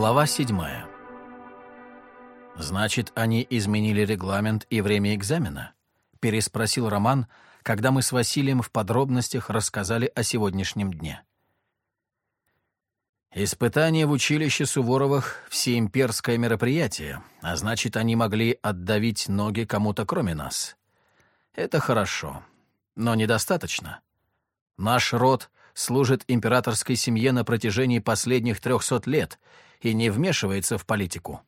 Глава седьмая. «Значит, они изменили регламент и время экзамена?» — переспросил Роман, когда мы с Василием в подробностях рассказали о сегодняшнем дне. Испытание в училище Суворовых — всеимперское мероприятие, а значит, они могли отдавить ноги кому-то кроме нас. Это хорошо, но недостаточно. Наш род служит императорской семье на протяжении последних трехсот лет и не вмешивается в политику.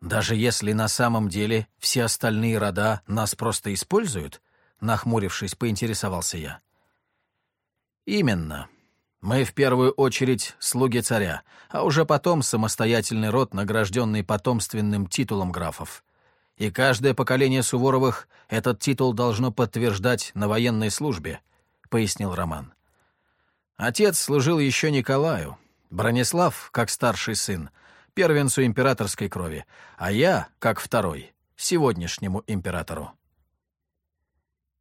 Даже если на самом деле все остальные рода нас просто используют, нахмурившись, поинтересовался я. Именно. Мы в первую очередь слуги царя, а уже потом самостоятельный род, награжденный потомственным титулом графов. И каждое поколение Суворовых этот титул должно подтверждать на военной службе, пояснил Роман. Отец служил еще Николаю, Бронислав, как старший сын, первенцу императорской крови, а я, как второй, сегодняшнему императору.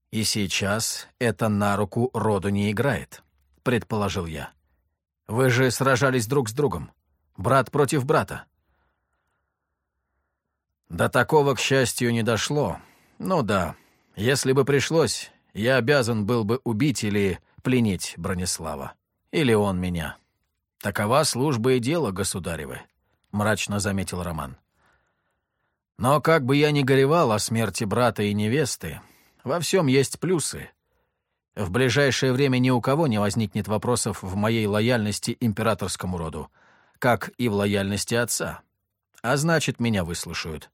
И сейчас это на руку роду не играет. — предположил я. «Вы же сражались друг с другом. Брат против брата». До такого, к счастью, не дошло. Ну да, если бы пришлось, я обязан был бы убить или пленить Бронислава. Или он меня. Такова служба и дело, государевы, — мрачно заметил Роман. Но как бы я ни горевал о смерти брата и невесты, во всем есть плюсы — в ближайшее время ни у кого не возникнет вопросов в моей лояльности императорскому роду, как и в лояльности отца. А значит, меня выслушают.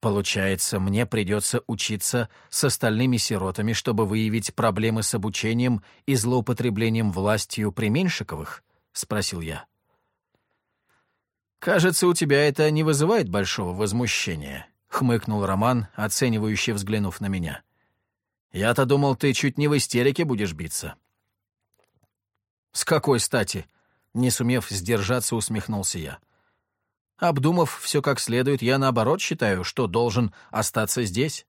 Получается, мне придется учиться с остальными сиротами, чтобы выявить проблемы с обучением и злоупотреблением властью при Меньшиковых? — спросил я. «Кажется, у тебя это не вызывает большого возмущения», — хмыкнул Роман, оценивающе взглянув на меня. — я-то думал, ты чуть не в истерике будешь биться». «С какой стати?» — не сумев сдержаться, усмехнулся я. Обдумав все как следует, я наоборот считаю, что должен остаться здесь.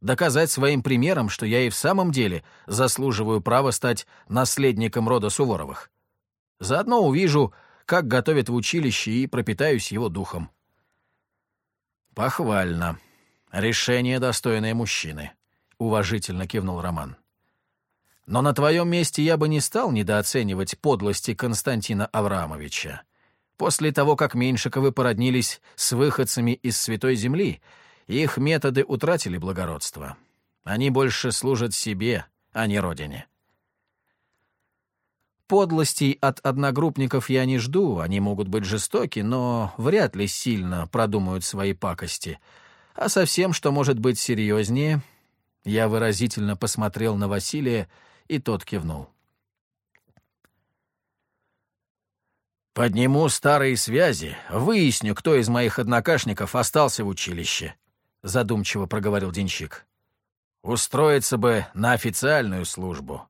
Доказать своим примером, что я и в самом деле заслуживаю права стать наследником рода Суворовых. Заодно увижу, как готовят в училище, и пропитаюсь его духом. Похвально. Решение, достойное мужчины. — уважительно кивнул Роман. «Но на твоем месте я бы не стал недооценивать подлости Константина Авраамовича. После того, как Меньшиковы породнились с выходцами из Святой Земли, их методы утратили благородство. Они больше служат себе, а не родине». Подлостей от одногруппников я не жду, они могут быть жестоки, но вряд ли сильно продумают свои пакости. А совсем, что может быть серьезнее, я выразительно посмотрел на Василия, и тот кивнул. «Подниму старые связи, выясню, кто из моих однокашников остался в училище», — задумчиво проговорил денщик. «Устроиться бы на официальную службу.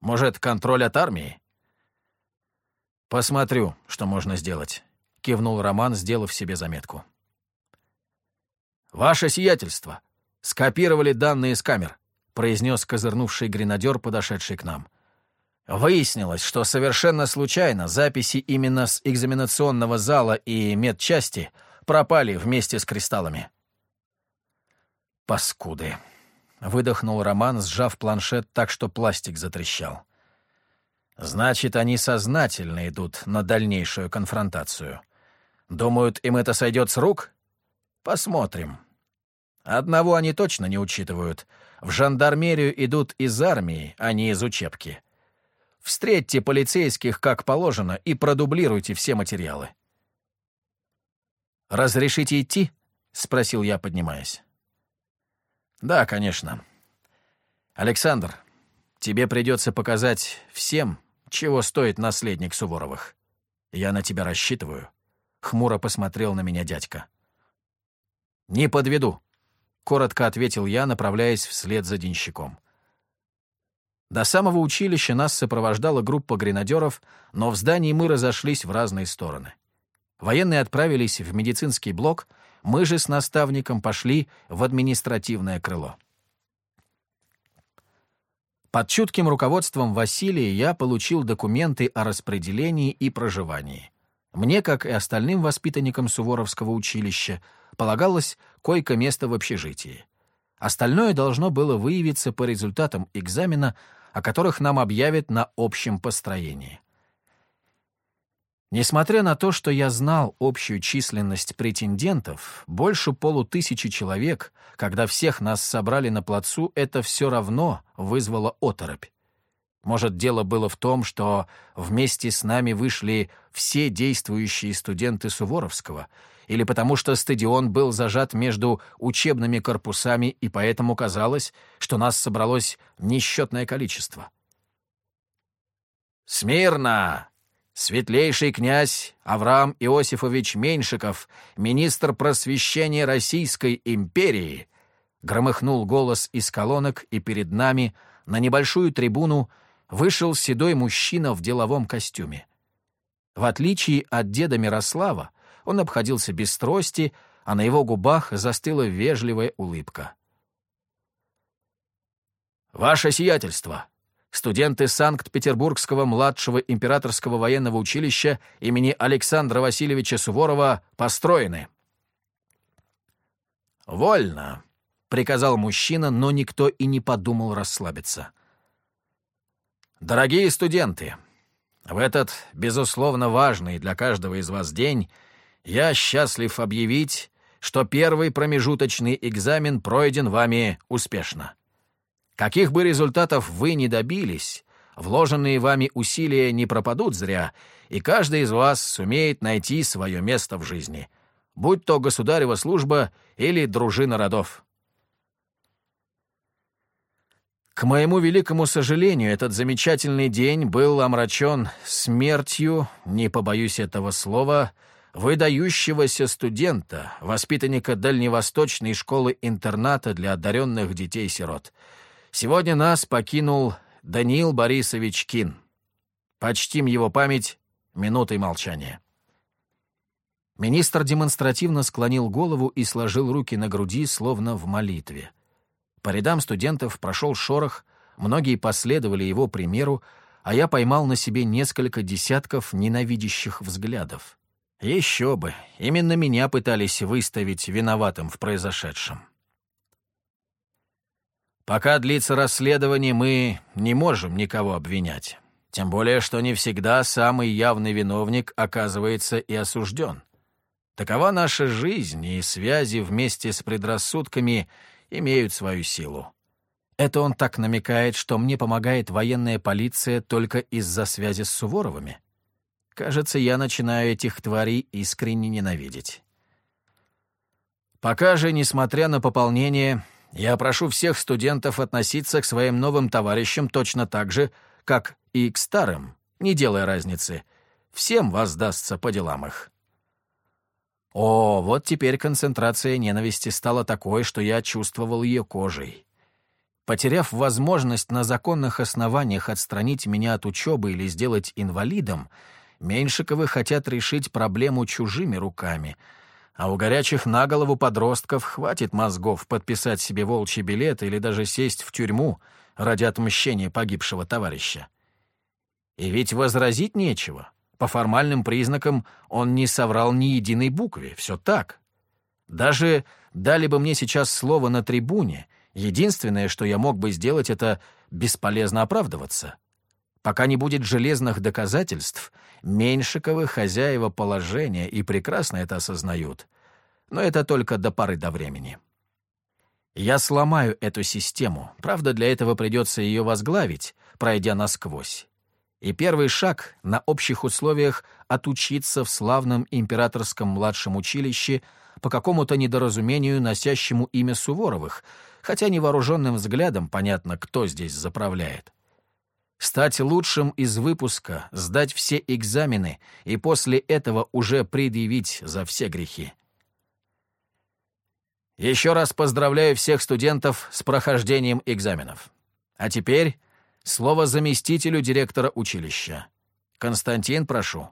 Может, контроль от армии?» «Посмотрю, что можно сделать», — кивнул Роман, сделав себе заметку. «Ваше сиятельство», «Скопировали данные с камер», — произнес козырнувший гренадер, подошедший к нам. Выяснилось, что совершенно случайно записи именно с экзаменационного зала и медчасти пропали вместе с кристаллами. «Паскуды!» — выдохнул Роман, сжав планшет так, что пластик затрещал. «Значит, они сознательно идут на дальнейшую конфронтацию. Думают, им это сойдет с рук? Посмотрим». Одного они точно не учитывают. В жандармерию идут из армии, а не из учебки. Встретьте полицейских как положено и продублируйте все материалы. «Разрешите идти?» — спросил я, поднимаясь. «Да, конечно. Александр, тебе придется показать всем, чего стоит наследник Суворовых. Я на тебя рассчитываю», — хмуро посмотрел на меня дядька. «Не подведу», — коротко ответил я, направляясь вслед за денщиком. До самого училища нас сопровождала группа гренадеров, но в здании мы разошлись в разные стороны. Военные отправились в медицинский блок, мы же с наставником пошли в административное крыло. Под чутким руководством Василия я получил документы о распределении и проживании. Мне, как и остальным воспитанникам Суворовского училища, полагалось койко-место в общежитии. Остальное должно было выявиться по результатам экзамена, о которых нам объявят на общем построении. Несмотря на то, что я знал общую численность претендентов, больше полутысячи человек, когда всех нас собрали на плацу, это все равно вызвало оторопь. Может, дело было в том, что вместе с нами вышли все действующие студенты Суворовского, или потому что стадион был зажат между учебными корпусами, и поэтому казалось, что нас собралось несчетное количество. «Смирно!» Светлейший князь Авраам Иосифович Меньшиков, министр просвещения Российской империи, громыхнул голос из колонок, и перед нами, на небольшую трибуну, вышел седой мужчина в деловом костюме. В отличие от деда Мирослава, он обходился без трости, а на его губах застыла вежливая улыбка. «Ваше сиятельство!» студенты Санкт-Петербургского младшего императорского военного училища имени Александра Васильевича Суворова построены. «Вольно», — приказал мужчина, но никто и не подумал расслабиться. «Дорогие студенты, в этот, безусловно, важный для каждого из вас день я счастлив объявить, что первый промежуточный экзамен пройден вами успешно. Каких бы результатов вы ни добились, вложенные вами усилия не пропадут зря, и каждый из вас сумеет найти свое место в жизни, будь то государева служба или дружина родов. К моему великому сожалению, этот замечательный день был омрачен смертью, не побоюсь этого слова, выдающегося студента, воспитанника Дальневосточной школы-интерната для одаренных детей-сирот — Сегодня нас покинул Даниил Борисович Кин. Почтим его память минутой молчания. Министр демонстративно склонил голову и сложил руки на груди, словно в молитве. По рядам студентов прошел шорох, многие последовали его примеру, а я поймал на себе несколько десятков ненавидящих взглядов. Еще бы, именно меня пытались выставить виноватым в произошедшем. Пока длится расследование, мы не можем никого обвинять. Тем более, что не всегда самый явный виновник оказывается и осужден. Такова наша жизнь, и связи вместе с предрассудками имеют свою силу. Это он так намекает, что мне помогает военная полиция только из-за связи с Суворовыми. Кажется, я начинаю этих тварей искренне ненавидеть. Пока же, несмотря на пополнение, я прошу всех студентов относиться к своим новым товарищам точно так же, как и к старым, не делая разницы. Всем воздастся по делам их. О, вот теперь концентрация ненависти стала такой, что я чувствовал ее кожей. Потеряв возможность на законных основаниях отстранить меня от учебы или сделать инвалидом, Меньшиковы хотят решить проблему чужими руками — а у горячих на голову подростков хватит мозгов подписать себе волчий билет или даже сесть в тюрьму ради отмщения погибшего товарища. И ведь возразить нечего. По формальным признакам он не соврал ни единой букве, все так. Даже дали бы мне сейчас слово на трибуне, единственное, что я мог бы сделать, это бесполезно оправдываться. Пока не будет железных доказательств, Меньшиковы хозяева положения и прекрасно это осознают. Но это только до поры до времени. Я сломаю эту систему, правда, для этого придется ее возглавить, пройдя насквозь. И первый шаг на общих условиях отучиться в славном императорском младшем училище по какому-то недоразумению, носящему имя Суворовых, хотя невооруженным взглядом понятно, кто здесь заправляет стать лучшим из выпуска, сдать все экзамены и после этого уже предъявить за все грехи. Еще раз поздравляю всех студентов с прохождением экзаменов. А теперь слово заместителю директора училища. Константин, прошу.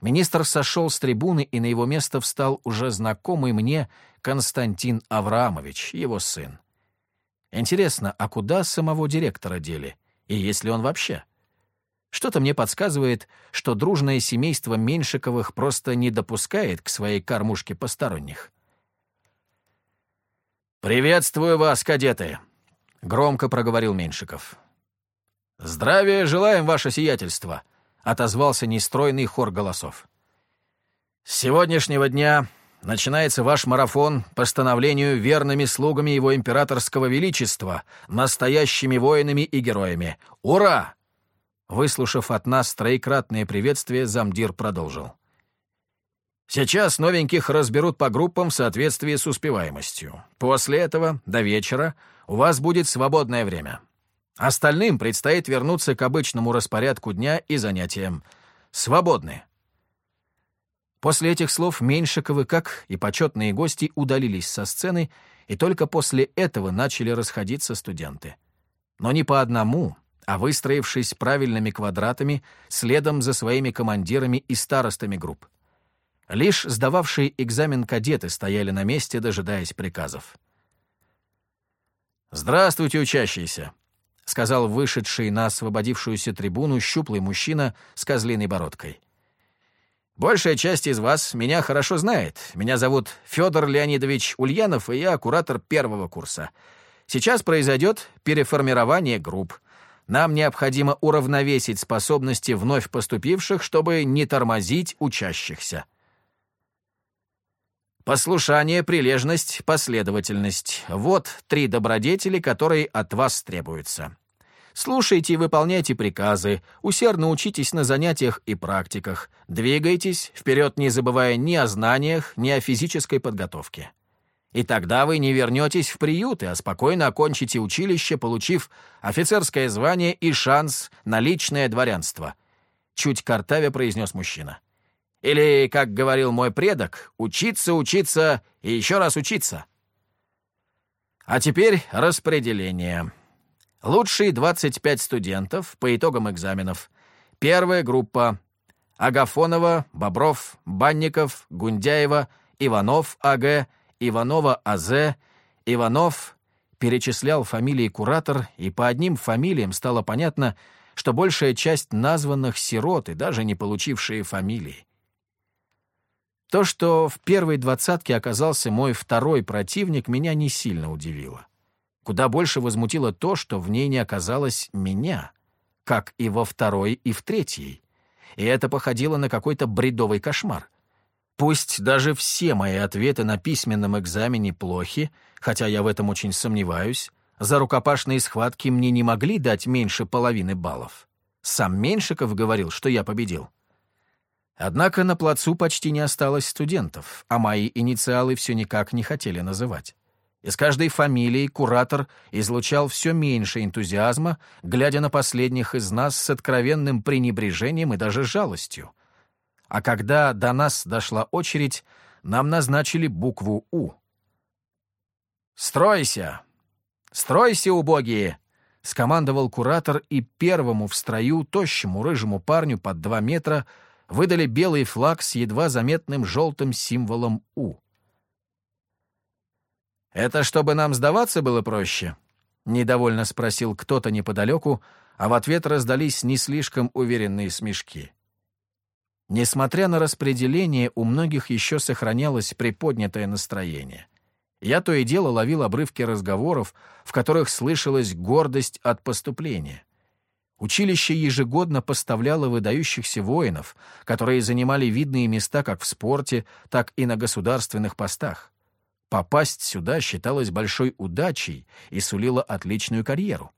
Министр сошел с трибуны, и на его место встал уже знакомый мне Константин Авраамович, его сын. Интересно, а куда самого директора дели? И есть ли он вообще? Что-то мне подсказывает, что дружное семейство Меньшиковых просто не допускает к своей кормушке посторонних. «Приветствую вас, кадеты!» — громко проговорил Меньшиков. «Здравия желаем, ваше сиятельство!» — отозвался нестройный хор голосов. «С сегодняшнего дня начинается ваш марафон по становлению верными слугами его императорского величества, настоящими воинами и героями. Ура!» Выслушав от нас троекратное приветствие, замдир продолжил. «Сейчас новеньких разберут по группам в соответствии с успеваемостью. После этого, до вечера, у вас будет свободное время. Остальным предстоит вернуться к обычному распорядку дня и занятиям. Свободны». После этих слов Меньшиковы, как и почетные гости, удалились со сцены, и только после этого начали расходиться студенты. Но не по одному, а выстроившись правильными квадратами, следом за своими командирами и старостами групп. Лишь сдававшие экзамен кадеты стояли на месте, дожидаясь приказов. «Здравствуйте, учащиеся!» — сказал вышедший на освободившуюся трибуну щуплый мужчина с козлиной бородкой. Большая часть из вас меня хорошо знает. Меня зовут Федор Леонидович Ульянов, и я куратор первого курса. Сейчас произойдет переформирование групп. Нам необходимо уравновесить способности вновь поступивших, чтобы не тормозить учащихся. Послушание, прилежность, последовательность — вот три добродетели, которые от вас требуются. Слушайте и выполняйте приказы, усердно учитесь на занятиях и практиках, двигайтесь, вперед не забывая ни о знаниях, ни о физической подготовке. И тогда вы не вернетесь в приюты, а спокойно окончите училище, получив офицерское звание и шанс на личное дворянство. Чуть картавя произнес мужчина. Или, как говорил мой предок, учиться, учиться и еще раз учиться. А теперь распределение. Лучшие 25 студентов по итогам экзаменов. Первая группа. Агафонова, Бобров, Банников, Гундяева, Иванов А.Г., Иванова А.З., Иванов перечислял фамилии куратор, и по одним фамилиям стало понятно, что большая часть названных сирот и даже не получившие фамилии. То, что в первой двадцатке оказался мой второй противник, меня не сильно удивило. Куда больше возмутило то, что в ней не оказалось меня, как и во второй и в третьей. И это походило на какой-то бредовый кошмар. Пусть даже все мои ответы на письменном экзамене плохи, хотя я в этом очень сомневаюсь, за рукопашные схватки мне не могли дать меньше половины баллов. Сам Меньшиков говорил, что я победил. Однако на плацу почти не осталось студентов, а мои инициалы все никак не хотели называть. Из каждой фамилии куратор излучал все меньше энтузиазма, глядя на последних из нас с откровенным пренебрежением и даже жалостью. А когда до нас дошла очередь, нам назначили букву «У». «Стройся! Стройся, убогие!» — скомандовал куратор, и первому в строю, тощему рыжему парню под два метра выдали белый флаг с едва заметным желтым символом «У». «Это чтобы нам сдаваться было проще?» — недовольно спросил кто-то неподалеку, а в ответ раздались не слишком уверенные смешки. Несмотря на распределение, у многих еще сохранялось приподнятое настроение. Я то и дело ловил обрывки разговоров, в которых слышалась гордость от поступления. Училище ежегодно поставляло выдающихся воинов, которые занимали видные места как в спорте, так и на государственных постах. Попасть сюда считалось большой удачей и сулило отличную карьеру.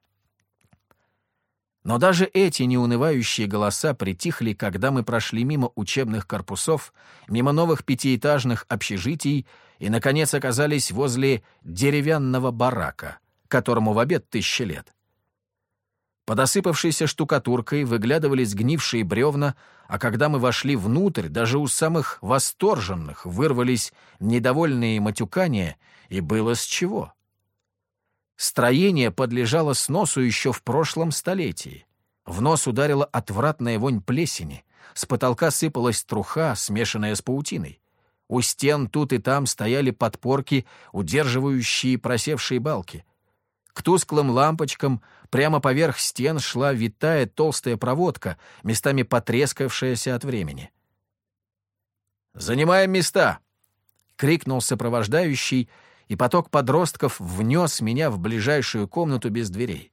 Но даже эти неунывающие голоса притихли, когда мы прошли мимо учебных корпусов, мимо новых пятиэтажных общежитий и, наконец, оказались возле деревянного барака, которому в обед тысяча лет. Под осыпавшейся штукатуркой выглядывали сгнившие бревна, а когда мы вошли внутрь, даже у самых восторженных вырвались недовольные матюкания, и было с чего. Строение подлежало сносу еще в прошлом столетии. В нос ударила отвратная вонь плесени, с потолка сыпалась труха, смешанная с паутиной. У стен тут и там стояли подпорки, удерживающие просевшие балки — К тусклым лампочкам прямо поверх стен шла витая толстая проводка, местами потрескавшаяся от времени. «Занимаем места!» — крикнул сопровождающий, и поток подростков внес меня в ближайшую комнату без дверей.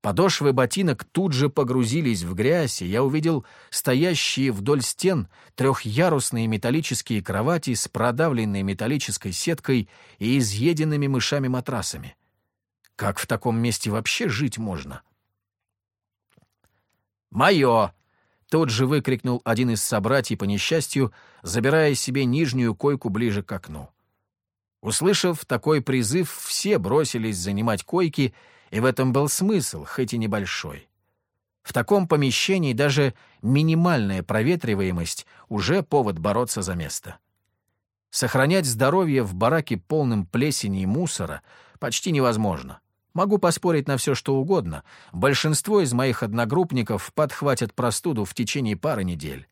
Подошвы ботинок тут же погрузились в грязь, и я увидел стоящие вдоль стен трехъярусные металлические кровати с продавленной металлической сеткой и изъеденными мышами матрасами. Как в таком месте вообще жить можно? «Мое!» — тут же выкрикнул один из собратьев по несчастью, забирая себе нижнюю койку ближе к окну. Услышав такой призыв, все бросились занимать койки — и в этом был смысл, хоть и небольшой. В таком помещении даже минимальная проветриваемость уже повод бороться за место. Сохранять здоровье в бараке полным плесени и мусора почти невозможно. Могу поспорить на все, что угодно. Большинство из моих одногруппников подхватят простуду в течение пары недель.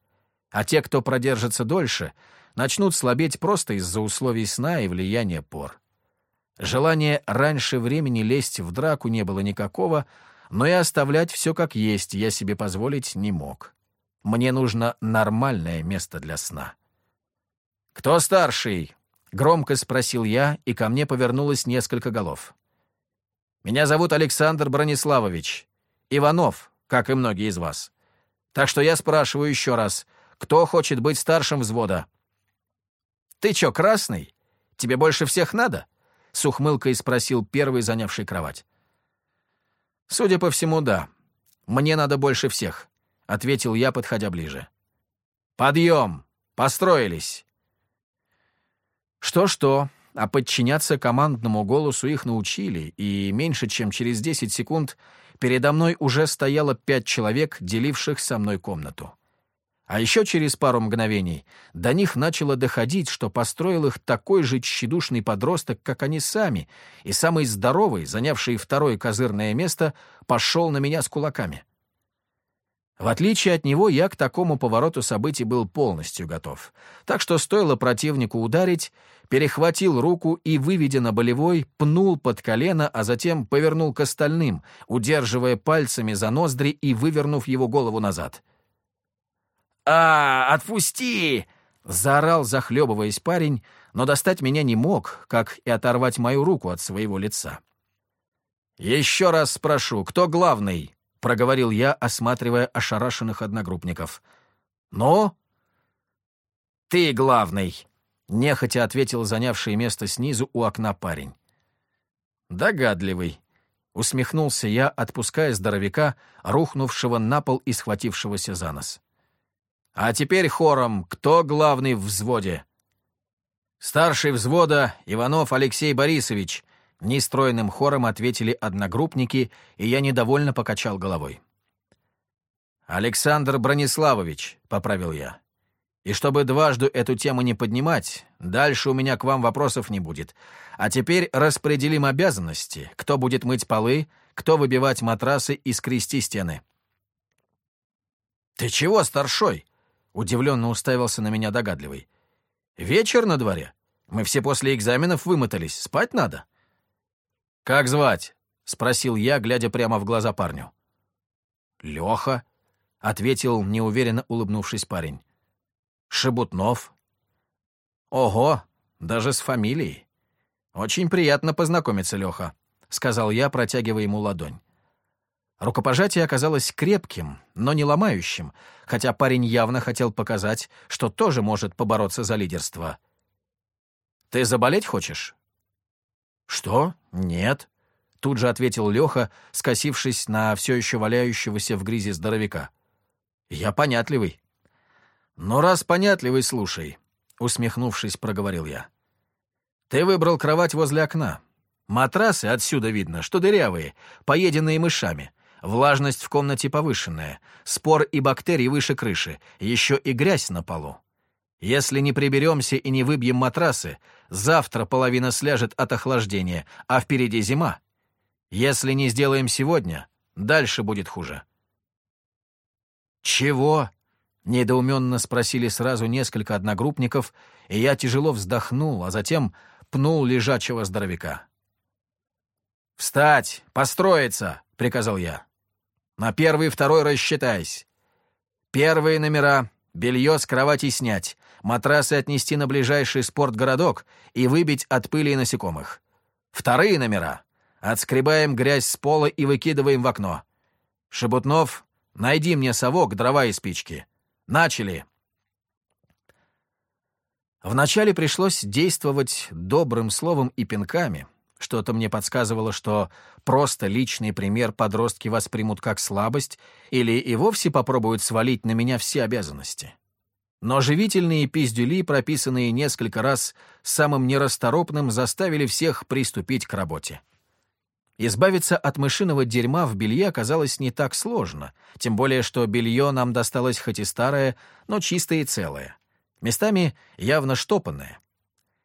А те, кто продержится дольше, начнут слабеть просто из-за условий сна и влияния пор. Желания раньше времени лезть в драку не было никакого, но и оставлять все как есть я себе позволить не мог. Мне нужно нормальное место для сна. «Кто старший?» — громко спросил я, и ко мне повернулось несколько голов. «Меня зовут Александр Брониславович. Иванов, как и многие из вас. Так что я спрашиваю еще раз, кто хочет быть старшим взвода?» «Ты чё, красный? Тебе больше всех надо?» с ухмылкой спросил первый, занявший кровать. «Судя по всему, да. Мне надо больше всех», — ответил я, подходя ближе. «Подъем! Построились!» Что-что, а подчиняться командному голосу их научили, и меньше чем через 10 секунд передо мной уже стояло пять человек, деливших со мной комнату. А еще через пару мгновений до них начало доходить, что построил их такой же тщедушный подросток, как они сами, и самый здоровый, занявший второе козырное место, пошел на меня с кулаками. В отличие от него, я к такому повороту событий был полностью готов. Так что стоило противнику ударить, перехватил руку и, выведя на болевой, пнул под колено, а затем повернул к остальным, удерживая пальцами за ноздри и вывернув его голову назад — «А, отпусти!» — заорал, захлебываясь парень, но достать меня не мог, как и оторвать мою руку от своего лица. «Еще раз спрошу, кто главный?» — проговорил я, осматривая ошарашенных одногруппников. «Ну?» «Ты главный!» — нехотя ответил занявший место снизу у окна парень. «Догадливый», — усмехнулся я, отпуская здоровяка, рухнувшего на пол и схватившегося за нос. А теперь хором, кто главный в взводе? Старший взвода Иванов Алексей Борисович, нестройным хором ответили одногруппники, и я недовольно покачал головой. «Александр Брониславович», — поправил я. «И чтобы дважды эту тему не поднимать, дальше у меня к вам вопросов не будет. А теперь распределим обязанности, кто будет мыть полы, кто выбивать матрасы и скрести стены». «Ты чего, старшой?» Удивленно уставился на меня догадливый. «Вечер на дворе. Мы все после экзаменов вымотались. Спать надо». «Как звать?» — спросил я, глядя прямо в глаза парню. «Леха», — ответил неуверенно улыбнувшись парень. «Шебутнов». «Ого, даже с фамилией. Очень приятно познакомиться, Леха», — сказал я, протягивая ему ладонь. Рукопожатие оказалось крепким, но не ломающим, хотя парень явно хотел показать, что тоже может побороться за лидерство. «Ты заболеть хочешь?» «Что? Нет», — тут же ответил Леха, скосившись на все еще валяющегося в грязи здоровяка. «Я понятливый». «Ну, раз понятливый, слушай», — усмехнувшись, проговорил я. «Ты выбрал кровать возле окна. Матрасы отсюда видно, что дырявые, поеденные мышами. Влажность в комнате повышенная, спор и бактерий выше крыши, еще и грязь на полу. Если не приберемся и не выбьем матрасы, завтра половина сляжет от охлаждения, а впереди зима. Если не сделаем сегодня, дальше будет хуже. «Чего?» — недоуменно спросили сразу несколько одногруппников, и я тяжело вздохнул, а затем пнул лежачего здоровяка. «Встать! Построиться!» — приказал я. «На первый и второй рассчитайся. Первые номера — белье с кровати снять, матрасы отнести на ближайший спортгородок и выбить от пыли и насекомых. Вторые номера — отскребаем грязь с пола и выкидываем в окно. Шебутнов, найди мне совок, дрова и спички. Начали!» Вначале пришлось действовать добрым словом и пинками. Что-то мне подсказывало, что просто личный пример подростки воспримут как слабость или и вовсе попробуют свалить на меня все обязанности. Но живительные пиздюли, прописанные несколько раз самым нерасторопным, заставили всех приступить к работе. Избавиться от мышиного дерьма в белье оказалось не так сложно, тем более что белье нам досталось хоть и старое, но чистое и целое местами явно штопанное.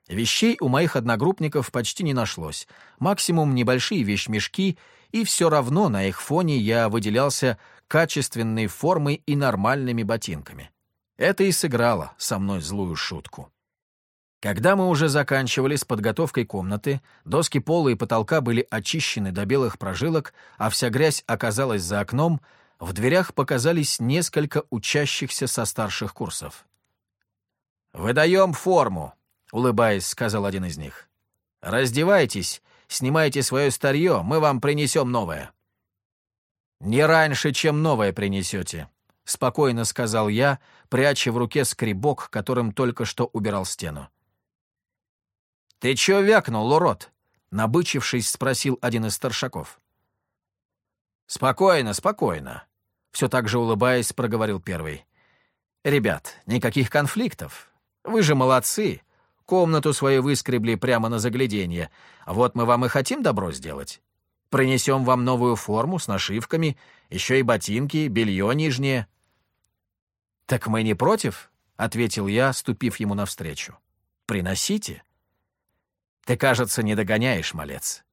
Вещей у моих одногруппников почти не нашлось, максимум небольшие вещмешки, и все равно на их фоне я выделялся качественной формой и нормальными ботинками. Это и сыграло со мной злую шутку. Когда мы уже заканчивали с подготовкой комнаты, доски пола и потолка были очищены до белых прожилок, а вся грязь оказалась за окном, в дверях показались несколько учащихся со старших курсов. «Выдаем форму», — улыбаясь, сказал один из них. «Раздевайтесь, снимайте свое старье, мы вам принесем новое». «Не раньше, чем новое принесете», — спокойно сказал я, пряча в руке скребок, которым только что убирал стену. «Ты чё вякнул, урод?» — набычившись, спросил один из старшаков. «Спокойно, спокойно», — все так же улыбаясь, проговорил первый. «Ребят, никаких конфликтов. Вы же молодцы. Комнату свою выскребли прямо на загляденье. Вот мы вам и хотим добро сделать. Принесем вам новую форму с нашивками, еще и ботинки, белье нижнее». «Так мы не против?» — ответил я, ступив ему навстречу. «Приносите». «Ты, кажется, не догоняешь, малец.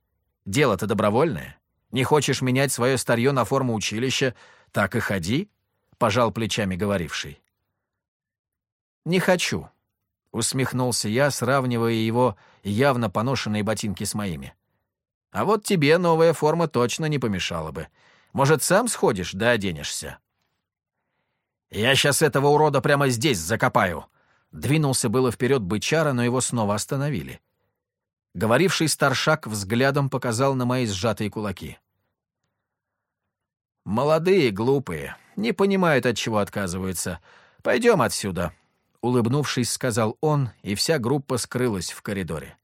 Дело-то добровольное. Не хочешь менять свое старье на форму училища, так и ходи», — пожал плечами говоривший. «Не хочу», — усмехнулся я, сравнивая его явно поношенные ботинки с моими. «А вот тебе новая форма точно не помешала бы. Может, сам сходишь да оденешься?» «Я сейчас этого урода прямо здесь закопаю!» Двинулся было вперед бычара, но его снова остановили. Говоривший старшак взглядом показал на мои сжатые кулаки. «Молодые, глупые, не понимают, от чего отказываются. Пойдем отсюда», — улыбнувшись, сказал он, и вся группа скрылась в коридоре.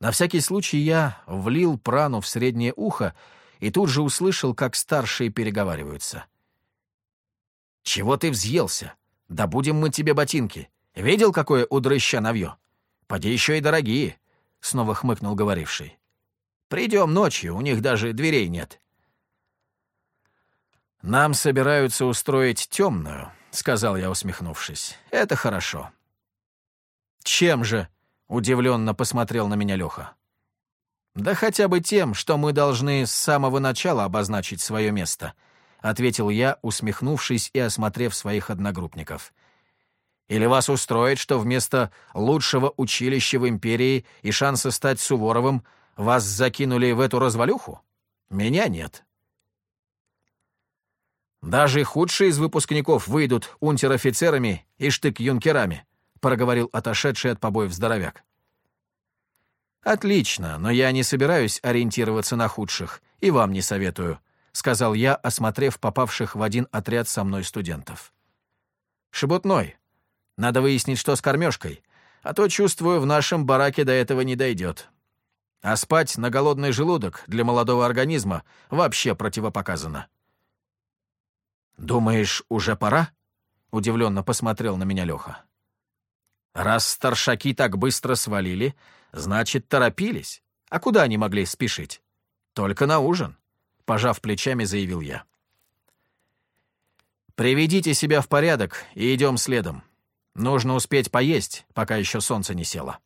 На всякий случай я влил прану в среднее ухо и тут же услышал, как старшие переговариваются. «Чего ты взъелся? Да будем мы тебе ботинки. Видел, какое у дрыща навье? Поди еще и дорогие», — снова хмыкнул говоривший. «Придем ночью, у них даже дверей нет». «Нам собираются устроить темную», — сказал я, усмехнувшись. «Это хорошо». «Чем же?» — удивленно посмотрел на меня Леха. «Да хотя бы тем, что мы должны с самого начала обозначить свое место», — ответил я, усмехнувшись и осмотрев своих одногруппников. «Или вас устроит, что вместо лучшего училища в империи и шанса стать Суворовым вас закинули в эту развалюху? Меня нет». «Даже худшие из выпускников выйдут унтер-офицерами и штык-юнкерами», проговорил отошедший от побоев здоровяк. «Отлично, но я не собираюсь ориентироваться на худших, и вам не советую», сказал я, осмотрев попавших в один отряд со мной студентов. «Шебутной, надо выяснить, что с кормежкой, а то, чувствую, в нашем бараке до этого не дойдет. А спать на голодный желудок для молодого организма вообще противопоказано». «Думаешь, уже пора?» — удивленно посмотрел на меня Леха. «Раз старшаки так быстро свалили, значит, торопились. А куда они могли спешить? Только на ужин», — пожав плечами, заявил я. «Приведите себя в порядок и идем следом. Нужно успеть поесть, пока еще солнце не село».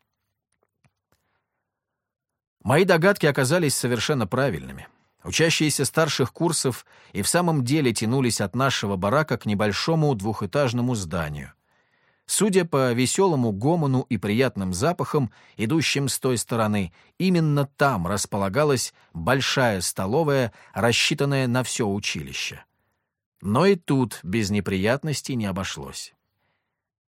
Мои догадки оказались совершенно правильными. Учащиеся старших курсов и в самом деле тянулись от нашего барака к небольшому двухэтажному зданию. Судя по веселому гомону и приятным запахам, идущим с той стороны, именно там располагалась большая столовая, рассчитанная на все училище. Но и тут без неприятностей не обошлось.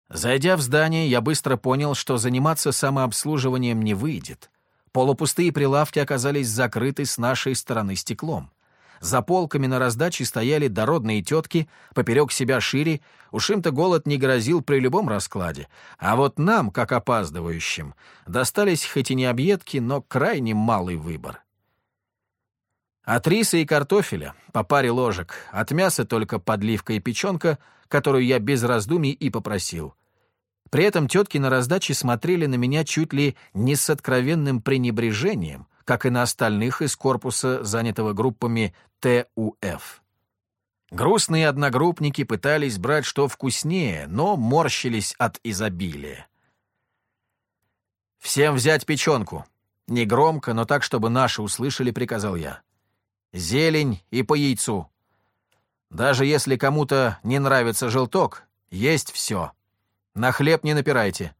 Зайдя в здание, я быстро понял, что заниматься самообслуживанием не выйдет. Полупустые прилавки оказались закрыты с нашей стороны стеклом. За полками на раздаче стояли дородные тетки, поперек себя шире, уж им-то голод не грозил при любом раскладе. А вот нам, как опаздывающим, достались хоть и не объедки, но крайне малый выбор. От риса и картофеля по паре ложек, от мяса только подливка и печенка, которую я без раздумий и попросил. При этом тетки на раздаче смотрели на меня чуть ли не с откровенным пренебрежением — как и на остальных из корпуса, занятого группами ТУФ. Грустные одногруппники пытались брать что вкуснее, но морщились от изобилия. «Всем взять печенку!» Негромко, но так, чтобы наши услышали, приказал я. «Зелень и по яйцу. Даже если кому-то не нравится желток, есть все. На хлеб не напирайте.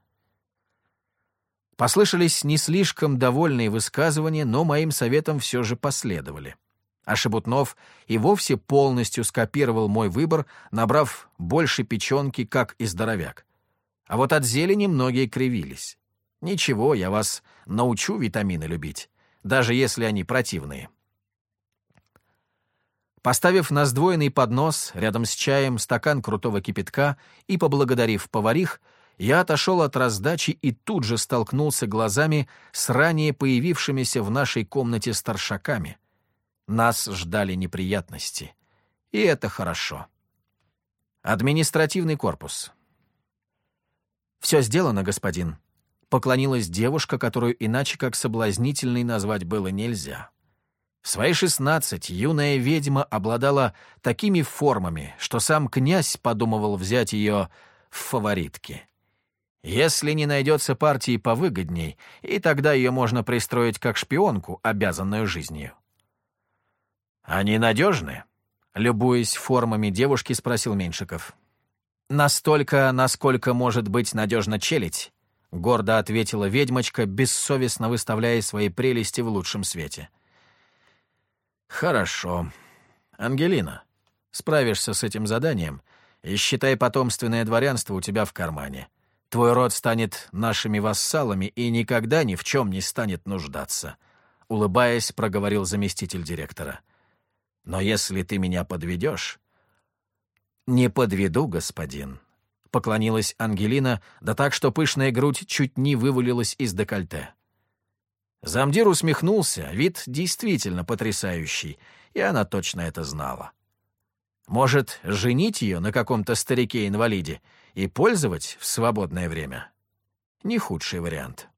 Послышались не слишком довольные высказывания, но моим советам все же последовали. А Шебутнов и вовсе полностью скопировал мой выбор, набрав больше печенки, как и здоровяк. А вот от зелени многие кривились. Ничего, я вас научу витамины любить, даже если они противные. Поставив на сдвоенный поднос рядом с чаем стакан крутого кипятка и поблагодарив поварих, я отошел от раздачи и тут же столкнулся глазами с ранее появившимися в нашей комнате старшаками. Нас ждали неприятности. И это хорошо. Административный корпус. «Все сделано, господин», — поклонилась девушка, которую иначе как соблазнительной назвать было нельзя. В свои шестнадцать юная ведьма обладала такими формами, что сам князь подумывал взять ее в фаворитки. Если не найдется партии повыгодней, и тогда ее можно пристроить как шпионку, обязанную жизнью. «Они надежны?» — любуясь формами девушки, спросил Меньшиков. «Настолько, насколько может быть надежна челядь», — гордо ответила ведьмочка, бессовестно выставляя свои прелести в лучшем свете. «Хорошо. Ангелина, справишься с этим заданием, и считай потомственное дворянство у тебя в кармане. Твой род станет нашими вассалами и никогда ни в чем не станет нуждаться», — улыбаясь, проговорил заместитель директора. «Но если ты меня подведешь...» «Не подведу, господин», — поклонилась Ангелина, да так, что пышная грудь чуть не вывалилась из декольте. Замдир усмехнулся, вид действительно потрясающий, и она точно это знала. Может, женить ее на каком-то старике-инвалиде и пользовать в свободное время. Не худший вариант.